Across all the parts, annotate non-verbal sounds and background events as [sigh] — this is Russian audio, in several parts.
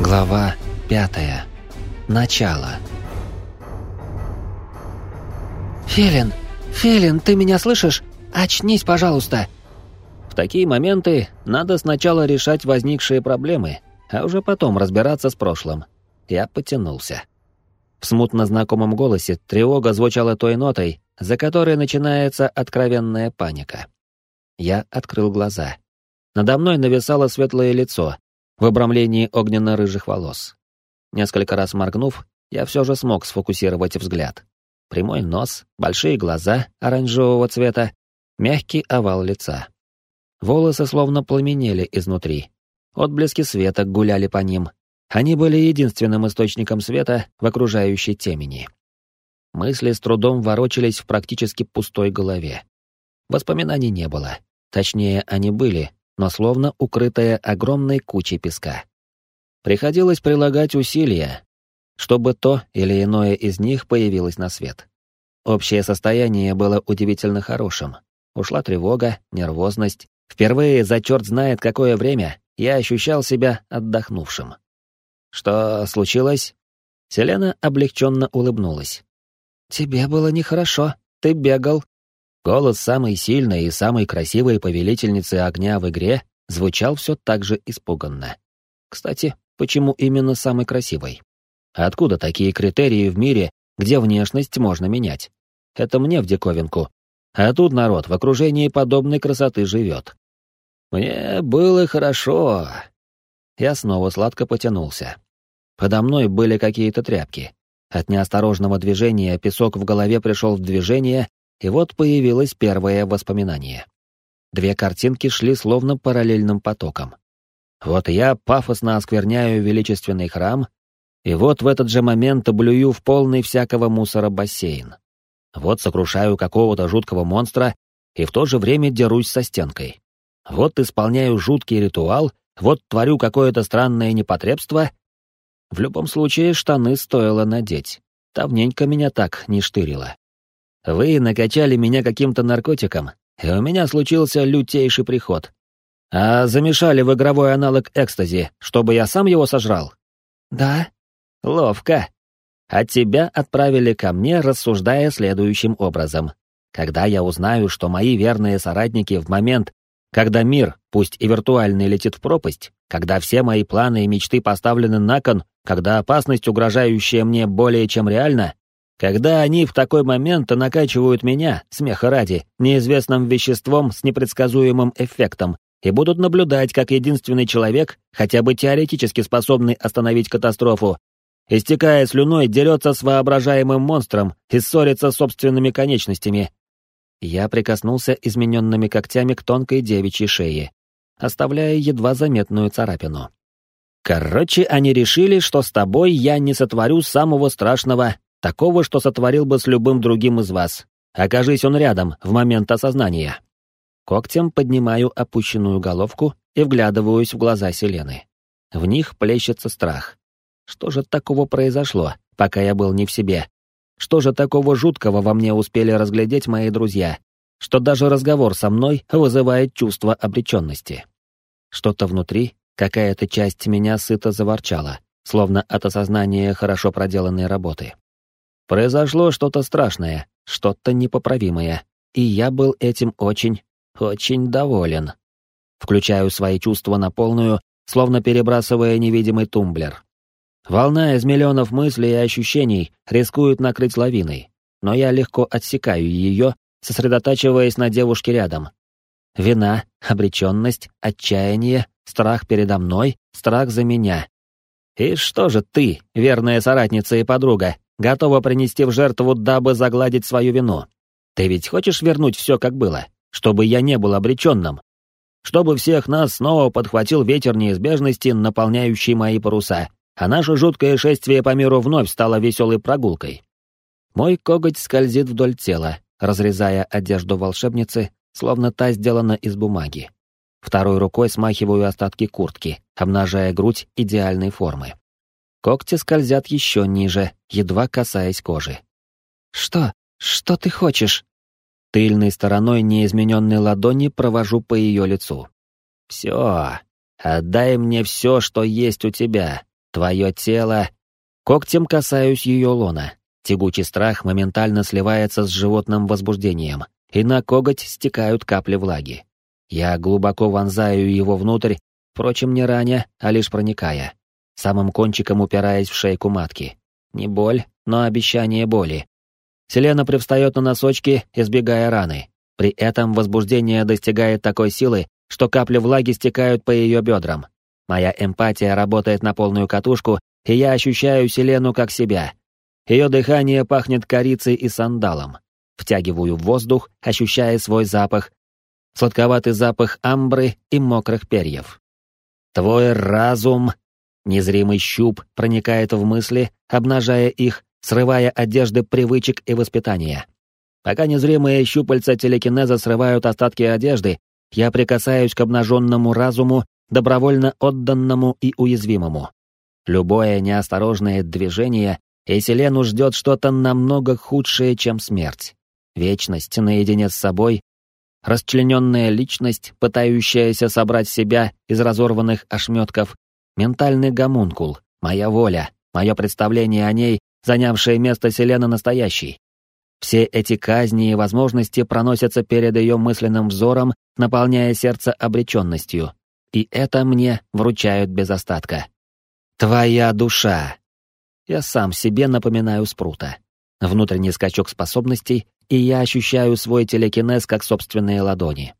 Глава пятая. Начало. «Филин! Филин, ты меня слышишь? Очнись, пожалуйста!» В такие моменты надо сначала решать возникшие проблемы, а уже потом разбираться с прошлым. Я потянулся. В смутно знакомом голосе тревога звучала той нотой, за которой начинается откровенная паника. Я открыл глаза. Надо мной нависало светлое лицо, в обрамлении огненно-рыжих волос. Несколько раз моргнув, я все же смог сфокусировать взгляд. Прямой нос, большие глаза оранжевого цвета, мягкий овал лица. Волосы словно пламенели изнутри. Отблески света гуляли по ним. Они были единственным источником света в окружающей темени. Мысли с трудом ворочались в практически пустой голове. Воспоминаний не было. Точнее, они были, но словно укрытая огромной кучей песка. Приходилось прилагать усилия, чтобы то или иное из них появилось на свет. Общее состояние было удивительно хорошим. Ушла тревога, нервозность. Впервые за черт знает какое время я ощущал себя отдохнувшим. «Что случилось?» Селена облегченно улыбнулась. «Тебе было нехорошо, ты бегал, Голос самой сильной и самой красивой повелительницы огня в игре звучал все так же испуганно. Кстати, почему именно самой красивой? Откуда такие критерии в мире, где внешность можно менять? Это мне в диковинку. А тут народ в окружении подобной красоты живет. Мне было хорошо. Я снова сладко потянулся. Подо мной были какие-то тряпки. От неосторожного движения песок в голове пришел в движение, и вот появилось первое воспоминание. Две картинки шли словно параллельным потоком. Вот я пафосно оскверняю величественный храм, и вот в этот же момент блюю в полный всякого мусора бассейн. Вот сокрушаю какого-то жуткого монстра и в то же время дерусь со стенкой. Вот исполняю жуткий ритуал, вот творю какое-то странное непотребство. В любом случае штаны стоило надеть. Давненько меня так не штырило. Вы накачали меня каким-то наркотиком, и у меня случился лютейший приход. А замешали в игровой аналог экстази, чтобы я сам его сожрал? Да. Ловко. От тебя отправили ко мне, рассуждая следующим образом. Когда я узнаю, что мои верные соратники в момент, когда мир, пусть и виртуальный, летит в пропасть, когда все мои планы и мечты поставлены на кон, когда опасность, угрожающая мне более чем реальна, когда они в такой момент накачивают меня, смеха ради, неизвестным веществом с непредсказуемым эффектом, и будут наблюдать, как единственный человек, хотя бы теоретически способный остановить катастрофу, истекая слюной, дерется с воображаемым монстром и ссорится с собственными конечностями. Я прикоснулся измененными когтями к тонкой девичьей шее, оставляя едва заметную царапину. Короче, они решили, что с тобой я не сотворю самого страшного Такого, что сотворил бы с любым другим из вас. Окажись он рядом в момент осознания. Когтем поднимаю опущенную головку и вглядываюсь в глаза Селены. В них плещется страх. Что же такого произошло, пока я был не в себе? Что же такого жуткого во мне успели разглядеть мои друзья, что даже разговор со мной вызывает чувство обреченности? Что-то внутри, какая-то часть меня сыто заворчала, словно от осознания хорошо проделанной работы. Произошло что-то страшное, что-то непоправимое, и я был этим очень, очень доволен. Включаю свои чувства на полную, словно перебрасывая невидимый тумблер. Волна из миллионов мыслей и ощущений рискует накрыть лавиной, но я легко отсекаю ее, сосредотачиваясь на девушке рядом. Вина, обреченность, отчаяние, страх передо мной, страх за меня. И что же ты, верная соратница и подруга, готова принести в жертву, дабы загладить свою вину. Ты ведь хочешь вернуть все, как было, чтобы я не был обреченным? Чтобы всех нас снова подхватил ветер неизбежности, наполняющий мои паруса, а наше жуткое шествие по миру вновь стало веселой прогулкой. Мой коготь скользит вдоль тела, разрезая одежду волшебницы, словно та сделана из бумаги. Второй рукой смахиваю остатки куртки, обнажая грудь идеальной формы. Когти скользят еще ниже, едва касаясь кожи. «Что? Что ты хочешь?» Тыльной стороной неизмененной ладони провожу по ее лицу. «Все. Отдай мне все, что есть у тебя. Твое тело... Когтем касаюсь ее лона. Тягучий страх моментально сливается с животным возбуждением, и на коготь стекают капли влаги. Я глубоко вонзаю его внутрь, впрочем, не раня, а лишь проникая, самым кончиком упираясь в шейку матки. Не боль, но обещание боли. Селена привстает на носочки, избегая раны. При этом возбуждение достигает такой силы, что капли влаги стекают по ее бедрам. Моя эмпатия работает на полную катушку, и я ощущаю Селену как себя. Ее дыхание пахнет корицей и сандалом. Втягиваю воздух, ощущая свой запах, сладковатый запах амбры и мокрых перьев. Твой разум... Незримый щуп проникает в мысли, обнажая их, срывая одежды привычек и воспитания. Пока незримые щупальца телекинеза срывают остатки одежды, я прикасаюсь к обнаженному разуму, добровольно отданному и уязвимому. Любое неосторожное движение, и Селену ждет что-то намного худшее, чем смерть. Вечность наедине с собой, расчлененная личность, пытающаяся собрать себя из разорванных ошметков, ментальный гомункул, моя воля, мое представление о ней, занявшее место Селены настоящей. Все эти казни и возможности проносятся перед ее мысленным взором, наполняя сердце обреченностью. И это мне вручают без остатка. «Твоя душа!» Я сам себе напоминаю спрута. Внутренний скачок способностей, и я ощущаю свой телекинез как собственные ладони.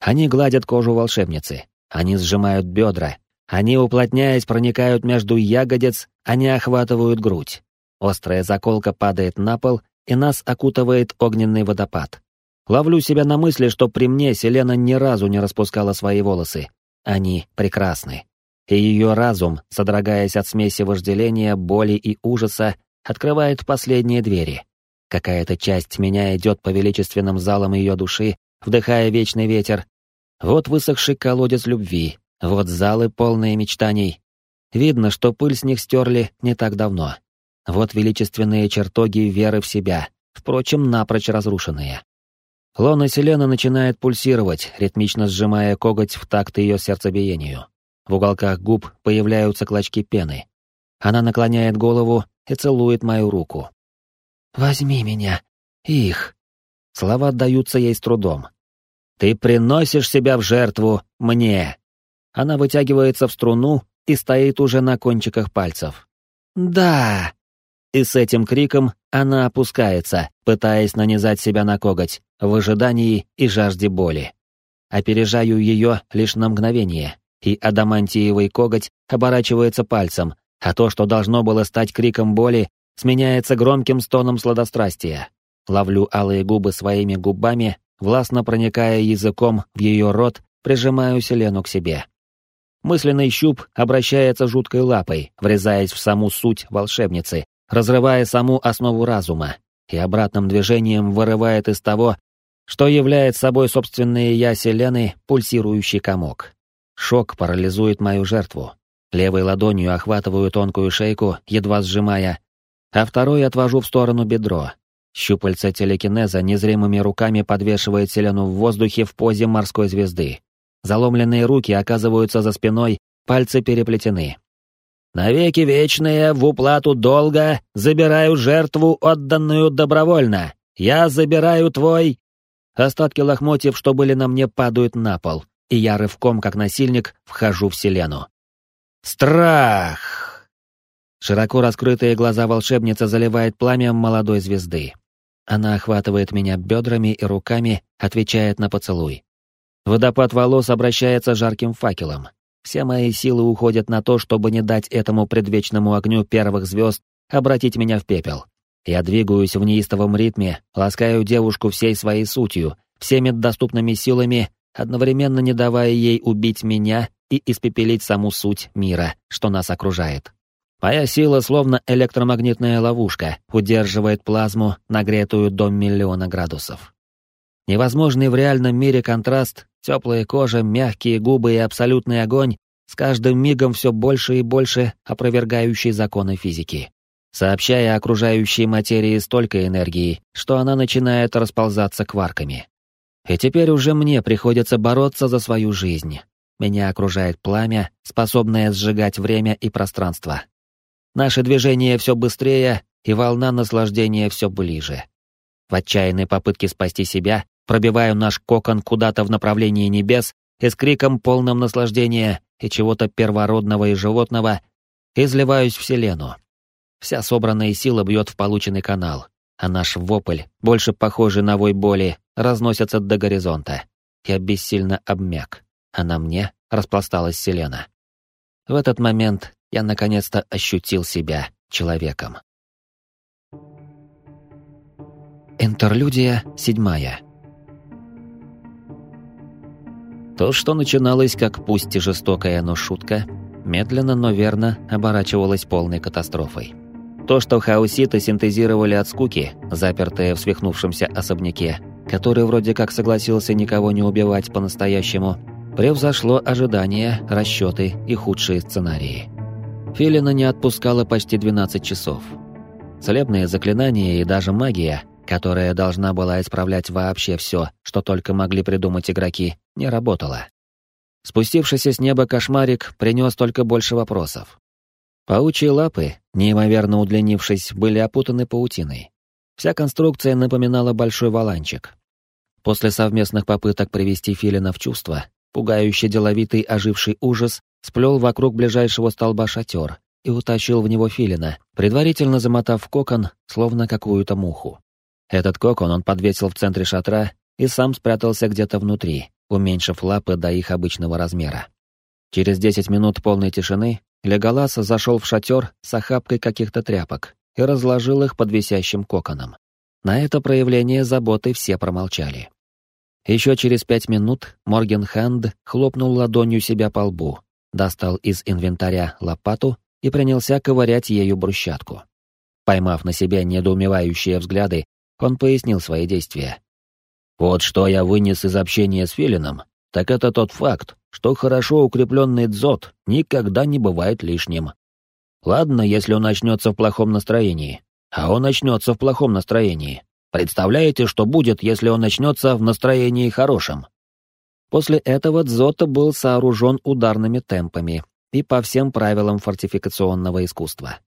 Они гладят кожу волшебницы, они сжимают бедра, они, уплотняясь, проникают между ягодиц, они охватывают грудь. Острая заколка падает на пол, и нас окутывает огненный водопад. Ловлю себя на мысли, что при мне Селена ни разу не распускала свои волосы. Они прекрасны. И ее разум, содрогаясь от смеси вожделения, боли и ужаса, открывает последние двери. Какая-то часть меня идет по величественным залам ее души, вдыхая вечный ветер. Вот высохший колодец любви, вот залы, полные мечтаний. Видно, что пыль с них стерли не так давно. Вот величественные чертоги веры в себя, впрочем, напрочь разрушенные. Лона Селена начинает пульсировать, ритмично сжимая коготь в такт ее сердцебиению. В уголках губ появляются клочки пены. Она наклоняет голову и целует мою руку. «Возьми меня. Их». Слова отдаются ей с трудом. «Ты приносишь себя в жертву мне». Она вытягивается в струну и стоит уже на кончиках пальцев. «Да!» И с этим криком она опускается, пытаясь нанизать себя на коготь, в ожидании и жажде боли. Опережаю ее лишь на мгновение, и адамантиевый коготь оборачивается пальцем, а то, что должно было стать криком боли, сменяется громким стоном сладострастия. Ловлю алые губы своими губами, властно проникая языком в ее рот, прижимаю Селену к себе. Мысленный щуп обращается жуткой лапой, врезаясь в саму суть волшебницы, разрывая саму основу разума, и обратным движением вырывает из того, что является собой собственные я Селены, пульсирующий комок. Шок парализует мою жертву. Левой ладонью охватываю тонкую шейку, едва сжимая, а второй отвожу в сторону бедро. Щупальца телекинеза незримыми руками подвешивает Селену в воздухе в позе морской звезды. Заломленные руки оказываются за спиной, пальцы переплетены. Навеки вечные, в уплату долга, забираю жертву, отданную добровольно. Я забираю твой...» Остатки лохмотьев, что были на мне, падают на пол, и я рывком, как насильник, вхожу в селену. «Страх!» Широко раскрытые глаза волшебницы заливает пламя молодой звезды. Она охватывает меня бедрами и руками, отвечает на поцелуй. Водопад волос обращается жарким факелом, все мои силы уходят на то, чтобы не дать этому предвечному огню первых звезд обратить меня в пепел. Я двигаюсь в неистовом ритме, ласкаю девушку всей своей сутью, всеми доступными силами, одновременно не давая ей убить меня и испепелить саму суть мира, что нас окружает. Моя сила, словно электромагнитная ловушка, удерживает плазму, нагретую до миллиона градусов. Невозможный в реальном мире контраст, теплая кожа, мягкие губы и абсолютный огонь, с каждым мигом все больше и больше опровергающий законы физики, сообщая окружающей материи столько энергии, что она начинает расползаться кварками. И теперь уже мне приходится бороться за свою жизнь. Меня окружает пламя, способное сжигать время и пространство. Наше движение все быстрее, и волна наслаждения все ближе. В отчаянной попытке спасти себя пробиваю наш кокон куда-то в направлении небес и с криком полным наслаждения и чего-то первородного и животного изливаюсь в вселенную. Вся собранная сила бьет в полученный канал, а наш вопль, больше похожий на вой боли, разносится до горизонта. Я бессильно обмяк, а на мне распласталась селена. В этот момент я наконец-то ощутил себя человеком. Интерлюдия седьмая. То, что начиналось как пусть и жестокая, но шутка, медленно, но верно оборачивалось полной катастрофой. То, что хауситы синтезировали от скуки, запертые в свихнувшемся особняке, который вроде как согласился никого не убивать по-настоящему, превзошло ожидания, расчеты и худшие сценарии. Филина не отпускала почти 12 часов. Целебные заклинания и даже магия, которая должна была исправлять вообще все, что только могли придумать игроки, не работала. Спустившийся с неба кошмарик принес только больше вопросов. Паучьи лапы, неимоверно удлинившись, были опутаны паутиной. Вся конструкция напоминала большой валанчик. После совместных попыток привести Филина в чувство, пугающий деловитый оживший ужас сплел вокруг ближайшего столба шатер и утащил в него Филина, предварительно замотав кокон, словно какую-то муху. Этот кокон он подвесил в центре шатра и сам спрятался где-то внутри, уменьшив лапы до их обычного размера. Через десять минут полной тишины Леголас зашел в шатер с охапкой каких-то тряпок и разложил их под висящим коконом. На это проявление заботы все промолчали. Еще через пять минут Моргенханд хлопнул ладонью себя по лбу, достал из инвентаря лопату и принялся ковырять ею брусчатку. Поймав на себя недоумевающие взгляды, он пояснил свои действия. «Вот что я вынес из общения с Филином, так это тот факт, что хорошо укрепленный дзот никогда не бывает лишним. Ладно, если он начнется в плохом настроении, а он начнется в плохом настроении. Представляете, что будет, если он начнется в настроении хорошем? После этого дзота был сооружен ударными темпами и по всем правилам фортификационного искусства.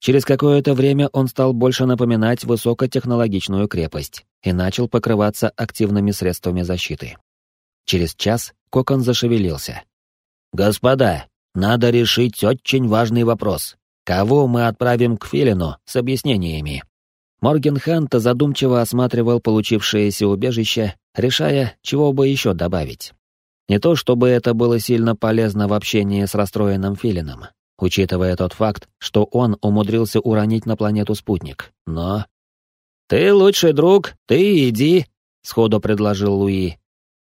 Через какое-то время он стал больше напоминать высокотехнологичную крепость и начал покрываться активными средствами защиты. Через час кокон зашевелился. «Господа, надо решить очень важный вопрос. Кого мы отправим к Филину с объяснениями?» Моргенхант задумчиво осматривал получившееся убежище, решая, чего бы еще добавить. Не то чтобы это было сильно полезно в общении с расстроенным Филином, учитывая тот факт, что он умудрился уронить на планету спутник, но... «Ты лучший друг, ты иди», — сходу предложил Луи.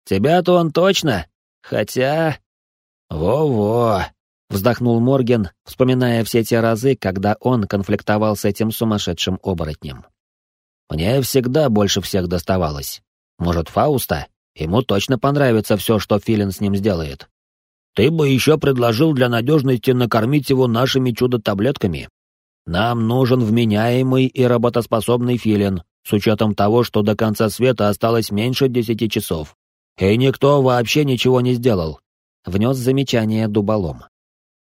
«Тебя-то он точно, хотя...» «Во-во», Вздохнул Морген, вспоминая все те разы, когда он конфликтовал с этим сумасшедшим оборотнем. «Мне всегда больше всех доставалось. Может, Фауста? Ему точно понравится все, что Филин с ним сделает. Ты бы еще предложил для надежности накормить его нашими чудо-таблетками. Нам нужен вменяемый и работоспособный Филин, с учетом того, что до конца света осталось меньше десяти часов. И никто вообще ничего не сделал», — внес замечание дуболом.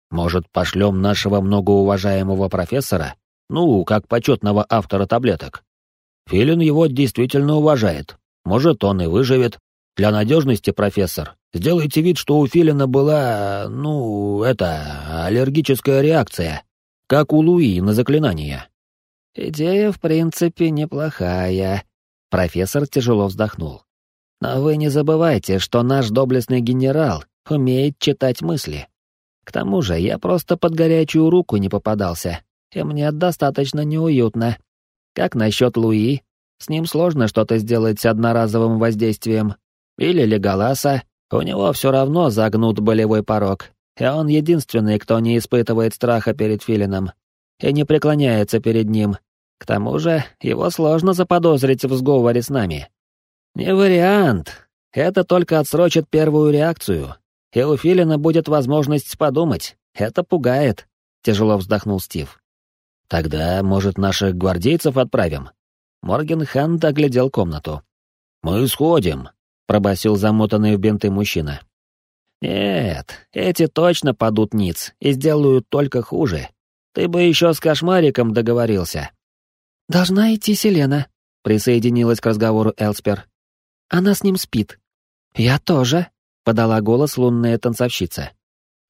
Может, пошлем нашего многоуважаемого профессора? Ну, как почетного автора таблеток. Филин его действительно уважает. Может, он и выживет. Для надежности, профессор, сделайте вид, что у Филина была, ну, это, аллергическая реакция, как у Луи на заклинание. Идея, в принципе, неплохая. Профессор тяжело вздохнул. Но вы не забывайте, что наш доблестный генерал умеет читать мысли. К тому же я просто под горячую руку не попадался, и мне достаточно неуютно. Как насчет Луи? С ним сложно что-то сделать одноразовым воздействием. Или Леголаса, у него все равно загнут болевой порог, и он единственный, кто не испытывает страха перед Филином и не преклоняется перед ним. К тому же его сложно заподозрить в сговоре с нами. Не вариант. Это только отсрочит первую реакцию, и у Филина будет возможность подумать. Это пугает», — тяжело вздохнул Стив. «Тогда, может, наших гвардейцев отправим?» Моргенханд оглядел комнату. «Мы сходим», — пробасил замотанный в бинты мужчина. Нет, эти точно падут ниц и сделают только хуже. Ты бы еще с кошмариком договорился. Должна идти Селена, присоединилась к разговору Элспер. Она с ним спит. Я тоже, подала голос лунная танцовщица.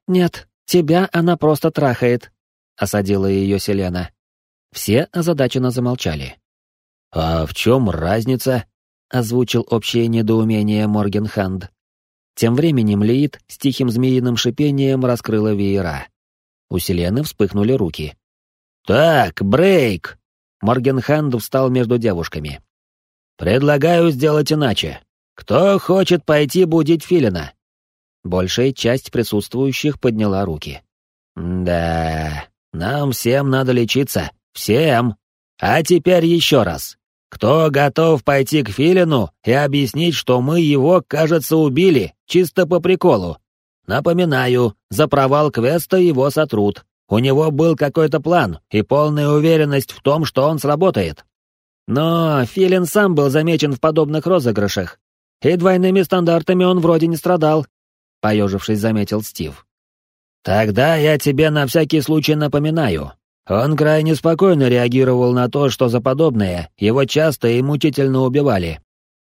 Нет, тебя она просто трахает, осадила ее Селена. Все озадаченно замолчали. А в чем разница? Озвучил общее недоумение Моргенханд. Тем временем Лиит с тихим змеиным шипением раскрыла веера. У Селены вспыхнули руки. «Так, брейк!» Моргенханд встал между девушками. «Предлагаю сделать иначе. Кто хочет пойти будить Филина?» Большая часть присутствующих подняла руки. «Да, нам всем надо лечиться. Всем. А теперь еще раз. Кто готов пойти к Филину и объяснить, что мы его, кажется, убили, чисто по приколу? Напоминаю, за провал квеста его сотрут. У него был какой-то план и полная уверенность в том, что он сработает. Но Филин сам был замечен в подобных розыгрышах. И двойными стандартами он вроде не страдал, — поежившись, заметил Стив. «Тогда я тебе на всякий случай напоминаю, он крайне спокойно реагировал на то, что за подобное его часто и мучительно убивали.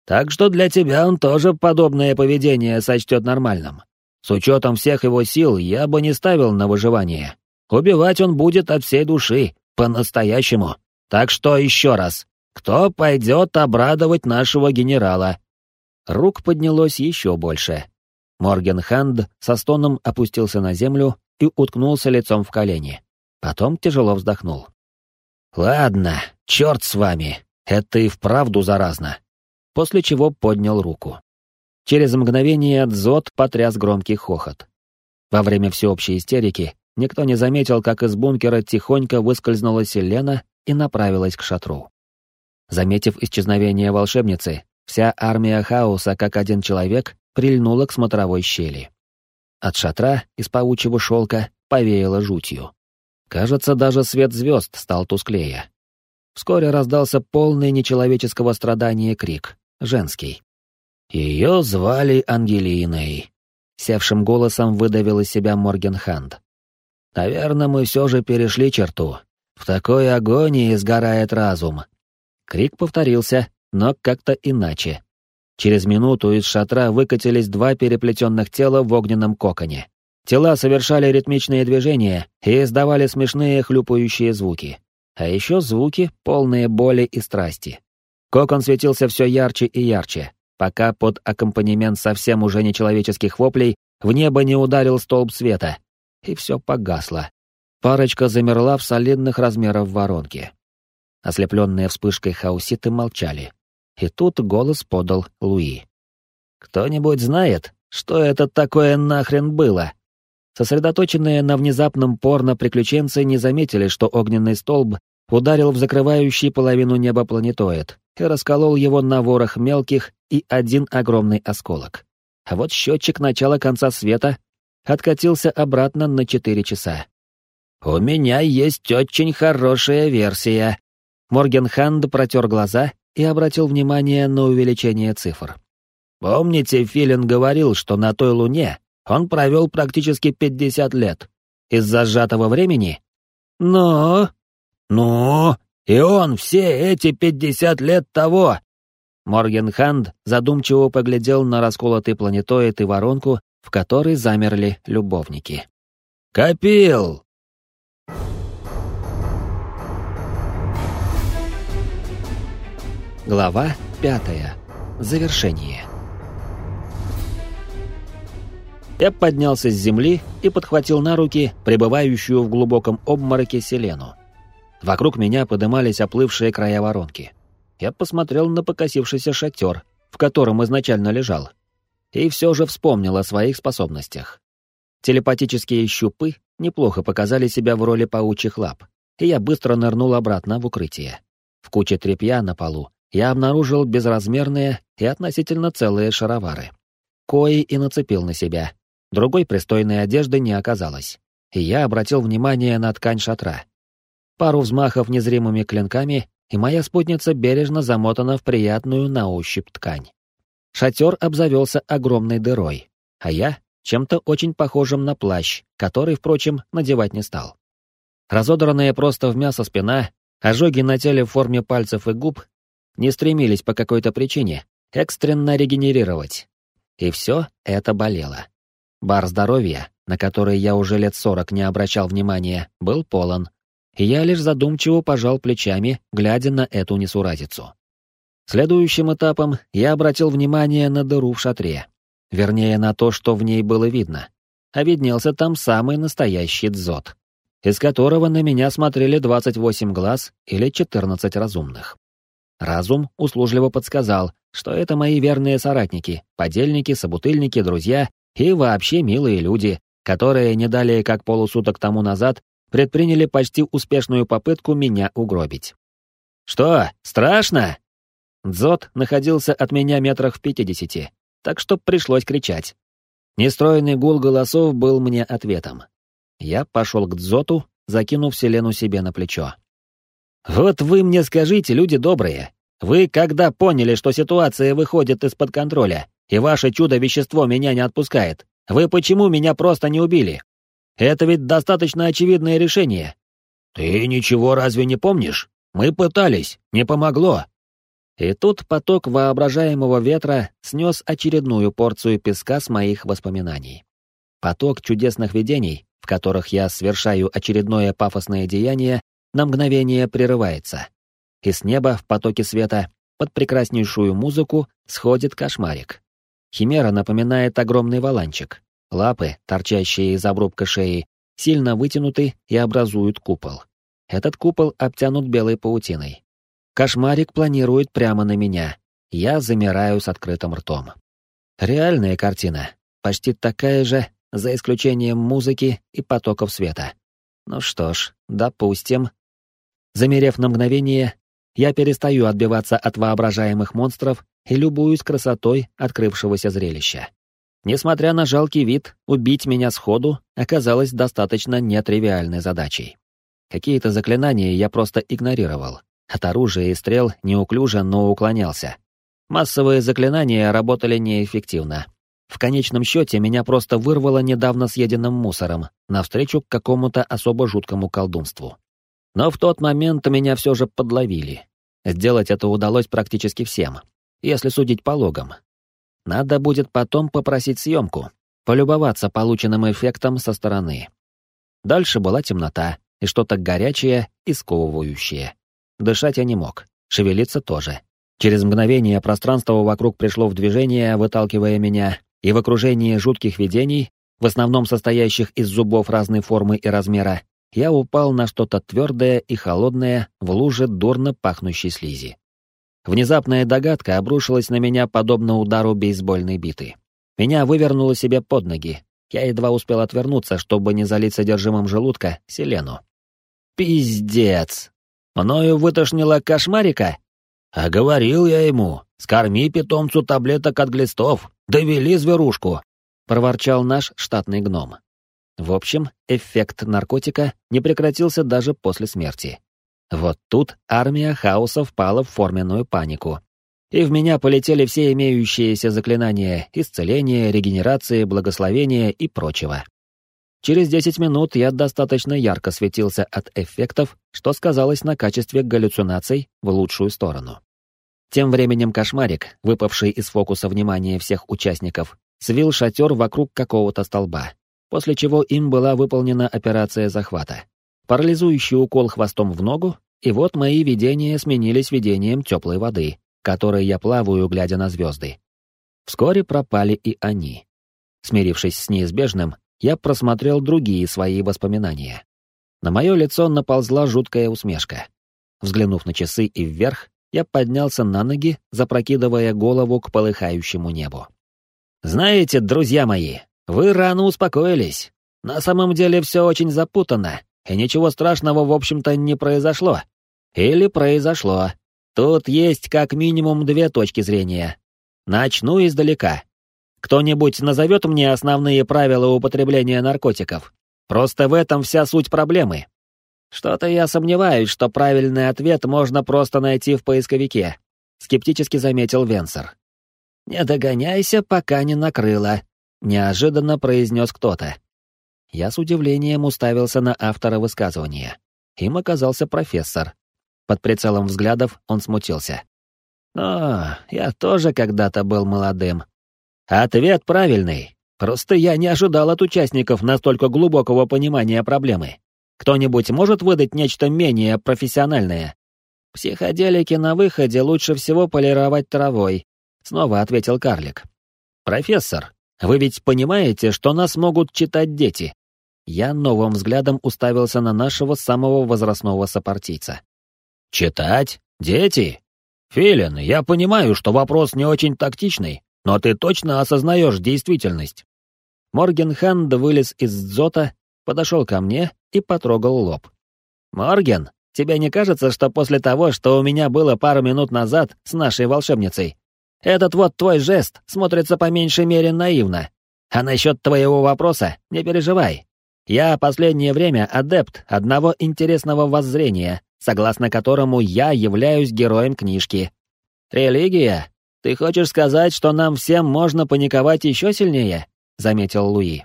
Так что для тебя он тоже подобное поведение сочтет нормальным. С учетом всех его сил я бы не ставил на выживание. Убивать он будет от всей души, по-настоящему. Так что еще раз, кто пойдет обрадовать нашего генерала?» Рук поднялось еще больше. Морген Ханд со стоном опустился на землю и уткнулся лицом в колени. Потом тяжело вздохнул. «Ладно, черт с вами, это и вправду заразно». После чего поднял руку. Через мгновение Дзот потряс громкий хохот. Во время всеобщей истерики никто не заметил, как из бункера тихонько выскользнула Селена и направилась к шатру. Заметив исчезновение волшебницы, вся армия хаоса, как один человек, прильнула к смотровой щели. От шатра из паучьего шелка повеяло жутью. Кажется, даже свет звезд стал тусклее. Вскоре раздался полный нечеловеческого страдания крик, женский. Ее звали Ангелиной. Севшим голосом выдавил из себя Моргенханд. Наверное, мы все же перешли черту. В такой агонии сгорает разум. Крик повторился, но как-то иначе. Через минуту из шатра выкатились два переплетенных тела в огненном коконе. Тела совершали ритмичные движения и издавали смешные хлюпающие звуки. А еще звуки, полные боли и страсти. Кокон светился все ярче и ярче, пока под аккомпанемент совсем уже нечеловеческих воплей в небо не ударил столб света. И все погасло. Парочка замерла в солидных размеров воронке. Ослепленные вспышкой хауситы молчали. И тут голос подал Луи. «Кто-нибудь знает, что это такое нахрен было?» Сосредоточенные на внезапном порно приключенцы не заметили, что огненный столб ударил в закрывающий половину неба планетоид и расколол его на ворох мелких и один огромный осколок. А вот счетчик начала-конца света откатился обратно на четыре часа. «У меня есть очень хорошая версия». Моргенханд протер глаза и обратил внимание на увеличение цифр. «Помните, Филин говорил, что на той луне он провел практически 50 лет. Из-за сжатого времени? Но... Ну, и он все эти 50 лет того... Моргенханд задумчиво поглядел на расколотый планетоид и воронку, в которой замерли любовники. «Копил!» Глава пятая. Завершение. Я поднялся с земли и подхватил на руки пребывающую в глубоком обмороке Селену. Вокруг меня подымались оплывшие края воронки. Я посмотрел на покосившийся шатер, в котором изначально лежал, и все же вспомнил о своих способностях. Телепатические щупы неплохо показали себя в роли паучьих лап, и я быстро нырнул обратно в укрытие. В куче тряпья на полу я обнаружил безразмерные и относительно целые шаровары. Кои и нацепил на себя, Другой пристойной одежды не оказалось, и я обратил внимание на ткань шатра. Пару взмахов незримыми клинками, и моя спутница бережно замотана в приятную на ощупь ткань. Шатер обзавелся огромной дырой, а я чем-то очень похожим на плащ, который, впрочем, надевать не стал. Разодранная просто в мясо спина, ожоги на теле в форме пальцев и губ не стремились по какой-то причине экстренно регенерировать. И все это болело. Бар здоровья, на который я уже лет сорок не обращал внимания, был полон, и я лишь задумчиво пожал плечами, глядя на эту несуразицу. Следующим этапом я обратил внимание на дыру в шатре. Вернее, на то, что в ней было видно. А виднелся там самый настоящий дзот, из которого на меня смотрели 28 глаз или 14 разумных. Разум услужливо подсказал, что это мои верные соратники, подельники, собутыльники, друзья и вообще милые люди, которые не далее как полусуток тому назад предприняли почти успешную попытку меня угробить. «Что, страшно?» Дзот находился от меня метрах в пятидесяти, так что пришлось кричать. Нестроенный гул голосов был мне ответом. Я пошел к Дзоту, закинув Селену себе на плечо. «Вот вы мне скажите, люди добрые, вы когда поняли, что ситуация выходит из-под контроля, и ваше чудо-вещество меня не отпускает, вы почему меня просто не убили? Это ведь достаточно очевидное решение». «Ты ничего разве не помнишь? Мы пытались, не помогло. И тут поток воображаемого ветра снес очередную порцию песка с моих воспоминаний. Поток чудесных видений, в которых я совершаю очередное пафосное деяние, на мгновение прерывается. И с неба в потоке света под прекраснейшую музыку сходит кошмарик. Химера напоминает огромный валанчик. Лапы, торчащие из обрубка шеи, сильно вытянуты и образуют купол. Этот купол обтянут белой паутиной. Кошмарик планирует прямо на меня. Я замираю с открытым ртом. Реальная картина. Почти такая же, за исключением музыки и потоков света. Ну что ж, допустим. Замерев на мгновение, я перестаю отбиваться от воображаемых монстров и любуюсь красотой открывшегося зрелища. Несмотря на жалкий вид, убить меня сходу оказалось достаточно нетривиальной задачей. Какие-то заклинания я просто игнорировал, от оружия и стрел неуклюже, но уклонялся. Массовые заклинания работали неэффективно. В конечном счете меня просто вырвало недавно съеденным мусором, навстречу к какому-то особо жуткому колдунству. Но в тот момент меня все же подловили. Сделать это удалось практически всем, если судить по логам. Надо будет потом попросить съемку, полюбоваться полученным эффектом со стороны. Дальше была темнота и что-то горячее и сковывающее. Дышать я не мог, шевелиться тоже. Через мгновение пространство вокруг пришло в движение, выталкивая меня, и в окружении жутких видений, в основном состоящих из зубов разной формы и размера, я упал на что-то твердое и холодное в луже дурно пахнущей слизи. Внезапная догадка обрушилась на меня подобно удару бейсбольной биты. Меня вывернуло себе под ноги. Я едва успел отвернуться, чтобы не залить содержимым желудка селену. «Пиздец!» Мною вытошнило кошмарика? А говорил я ему, скорми питомцу таблеток от глистов, довели зверушку, проворчал наш штатный гном. В общем, эффект наркотика не прекратился даже после смерти. Вот тут армия хаоса впала в форменную панику. И в меня полетели все имеющиеся заклинания исцеления, регенерации, благословения и прочего. Через 10 минут я достаточно ярко светился от эффектов, что сказалось на качестве галлюцинаций в лучшую сторону. Тем временем кошмарик, выпавший из фокуса внимания всех участников, свил шатер вокруг какого-то столба, после чего им была выполнена операция захвата. Парализующий укол хвостом в ногу, и вот мои видения сменились видением теплой воды, которой я плаваю, глядя на звезды. Вскоре пропали и они. Смирившись с неизбежным, я просмотрел другие свои воспоминания. На мое лицо наползла жуткая усмешка. Взглянув на часы и вверх, я поднялся на ноги, запрокидывая голову к полыхающему небу. «Знаете, друзья мои, вы рано успокоились. На самом деле все очень запутанно, и ничего страшного, в общем-то, не произошло. Или произошло. Тут есть как минимум две точки зрения. Начну издалека. Кто-нибудь назовет мне основные правила употребления наркотиков? Просто в этом вся суть проблемы. Что-то я сомневаюсь, что правильный ответ можно просто найти в поисковике, скептически заметил Венсер. Не догоняйся, пока не накрыло. — неожиданно произнес кто-то. Я с удивлением уставился на автора высказывания. Им оказался профессор. Под прицелом взглядов он смутился. «О, я тоже когда-то был молодым». «Ответ правильный. Просто я не ожидал от участников настолько глубокого понимания проблемы. Кто-нибудь может выдать нечто менее профессиональное?» «Психоделики на выходе лучше всего полировать травой», — снова ответил карлик. «Профессор, вы ведь понимаете, что нас могут читать дети?» Я новым взглядом уставился на нашего самого возрастного сопартийца. «Читать? Дети? Филин, я понимаю, что вопрос не очень тактичный, но ты точно осознаешь действительность». Моргенханд вылез из дзота, подошел ко мне и потрогал лоб. «Морген, тебе не кажется, что после того, что у меня было пару минут назад с нашей волшебницей, этот вот твой жест смотрится по меньшей мере наивно? А насчет твоего вопроса не переживай, я последнее время адепт одного интересного воззрения, согласно которому я являюсь героем книжки. «Религия? Ты хочешь сказать, что нам всем можно паниковать еще сильнее?» — заметил Луи.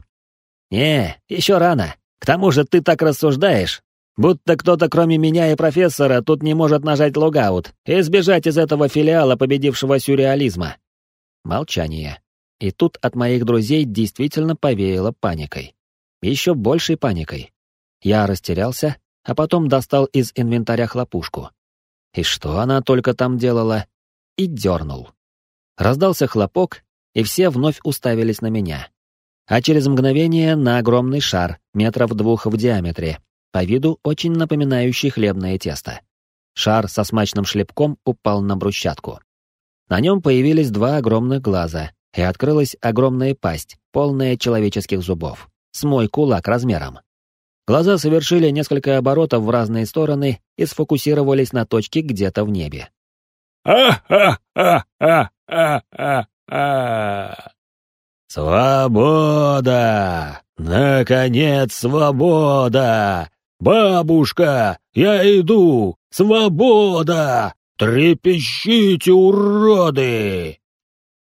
«Не, еще рано. К тому же ты так рассуждаешь, будто кто-то кроме меня и профессора тут не может нажать логаут и сбежать из этого филиала победившего сюрреализма». Молчание. И тут от моих друзей действительно повеяло паникой еще большей паникой. Я растерялся, а потом достал из инвентаря хлопушку. И что она только там делала? И дернул. Раздался хлопок, и все вновь уставились на меня. А через мгновение на огромный шар, метров двух в диаметре, по виду очень напоминающий хлебное тесто. Шар со смачным шлепком упал на брусчатку. На нем появились два огромных глаза, и открылась огромная пасть, полная человеческих зубов с мой кулак размером. Глаза совершили несколько оборотов в разные стороны и сфокусировались на точке где-то в небе. «А-ха-ха-ха-ха-ха! [laughs] Свобода! Наконец, свобода! Бабушка, я иду! Свобода! Трепещите, уроды!»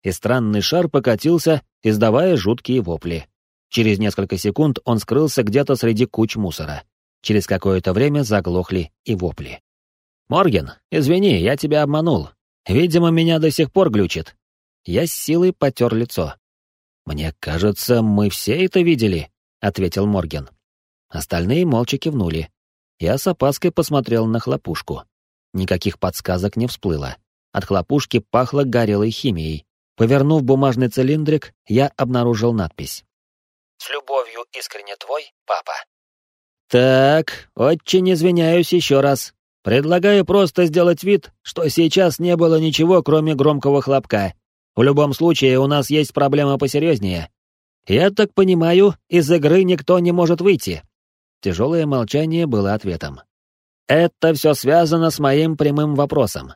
И странный шар покатился, издавая жуткие вопли. Через несколько секунд он скрылся где-то среди куч мусора. Через какое-то время заглохли и вопли. «Морген, извини, я тебя обманул. Видимо, меня до сих пор глючит». Я с силой потер лицо. «Мне кажется, мы все это видели», — ответил Морген. Остальные молча кивнули. Я с опаской посмотрел на хлопушку. Никаких подсказок не всплыло. От хлопушки пахло горелой химией. Повернув бумажный цилиндрик, я обнаружил надпись. С любовью искренне твой, папа. Так, очень извиняюсь еще раз. Предлагаю просто сделать вид, что сейчас не было ничего, кроме громкого хлопка. В любом случае, у нас есть проблема посерьезнее. Я так понимаю, из игры никто не может выйти. Тяжелое молчание было ответом. Это все связано с моим прямым вопросом.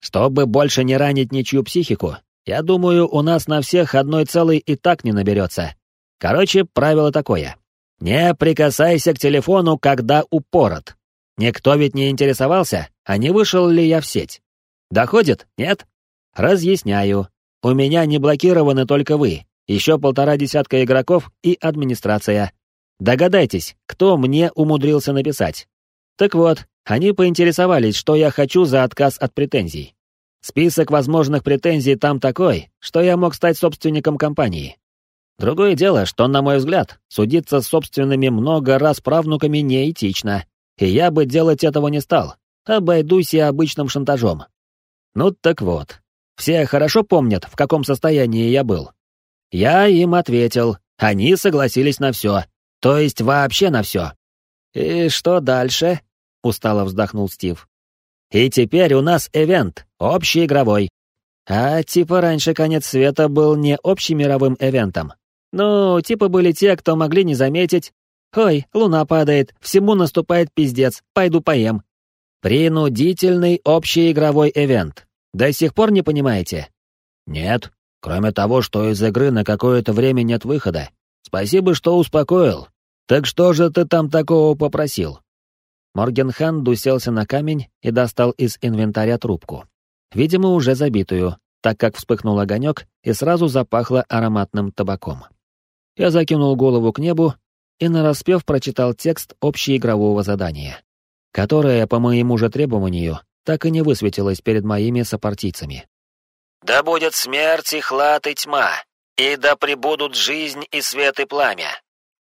Чтобы больше не ранить ничью психику, я думаю, у нас на всех одной целой и так не наберется. Короче, правило такое. Не прикасайся к телефону, когда упорот. Никто ведь не интересовался, а не вышел ли я в сеть. Доходит? Нет? Разъясняю. У меня не блокированы только вы, еще полтора десятка игроков и администрация. Догадайтесь, кто мне умудрился написать. Так вот, они поинтересовались, что я хочу за отказ от претензий. Список возможных претензий там такой, что я мог стать собственником компании. Другое дело, что, на мой взгляд, судиться с собственными много раз правнуками неэтично, и я бы делать этого не стал, обойдусь и обычным шантажом. Ну так вот, все хорошо помнят, в каком состоянии я был. Я им ответил, они согласились на все, то есть вообще на все. «И что дальше?» — устало вздохнул Стив. «И теперь у нас эвент, общий игровой. А типа раньше конец света был не общемировым эвентом, ну, типа были те, кто могли не заметить. «Ой, луна падает, всему наступает пиздец, пойду поем». Принудительный общий игровой эвент. До сих пор не понимаете? Нет, кроме того, что из игры на какое-то время нет выхода. Спасибо, что успокоил. Так что же ты там такого попросил? Моргенхан уселся на камень и достал из инвентаря трубку. Видимо, уже забитую. так как вспыхнул огонек и сразу запахло ароматным табаком. Я закинул голову к небу и нараспев прочитал текст общеигрового задания, которое, по моему же требованию, так и не высветилось перед моими сопартийцами. «Да будет смерть и хлад и тьма, и да пребудут жизнь и свет и пламя.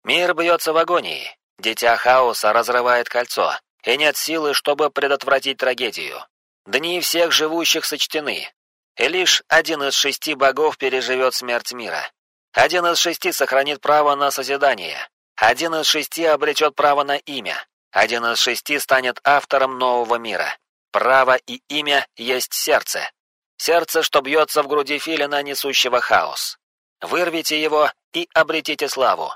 Мир бьется в агонии, дитя хаоса разрывает кольцо, и нет силы, чтобы предотвратить трагедию. Дни всех живущих сочтены, и лишь один из шести богов переживет смерть мира. Один из шести сохранит право на созидание, один из шести обретет право на имя, один из шести станет автором нового мира. Право и имя есть сердце. Сердце, что бьется в груди филина, несущего хаос. Вырвите его и обретите славу.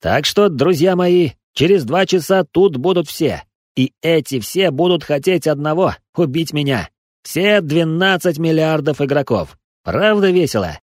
Так что, друзья мои, через два часа тут будут все. И эти все будут хотеть одного — убить меня. Все 12 миллиардов игроков. Правда весело?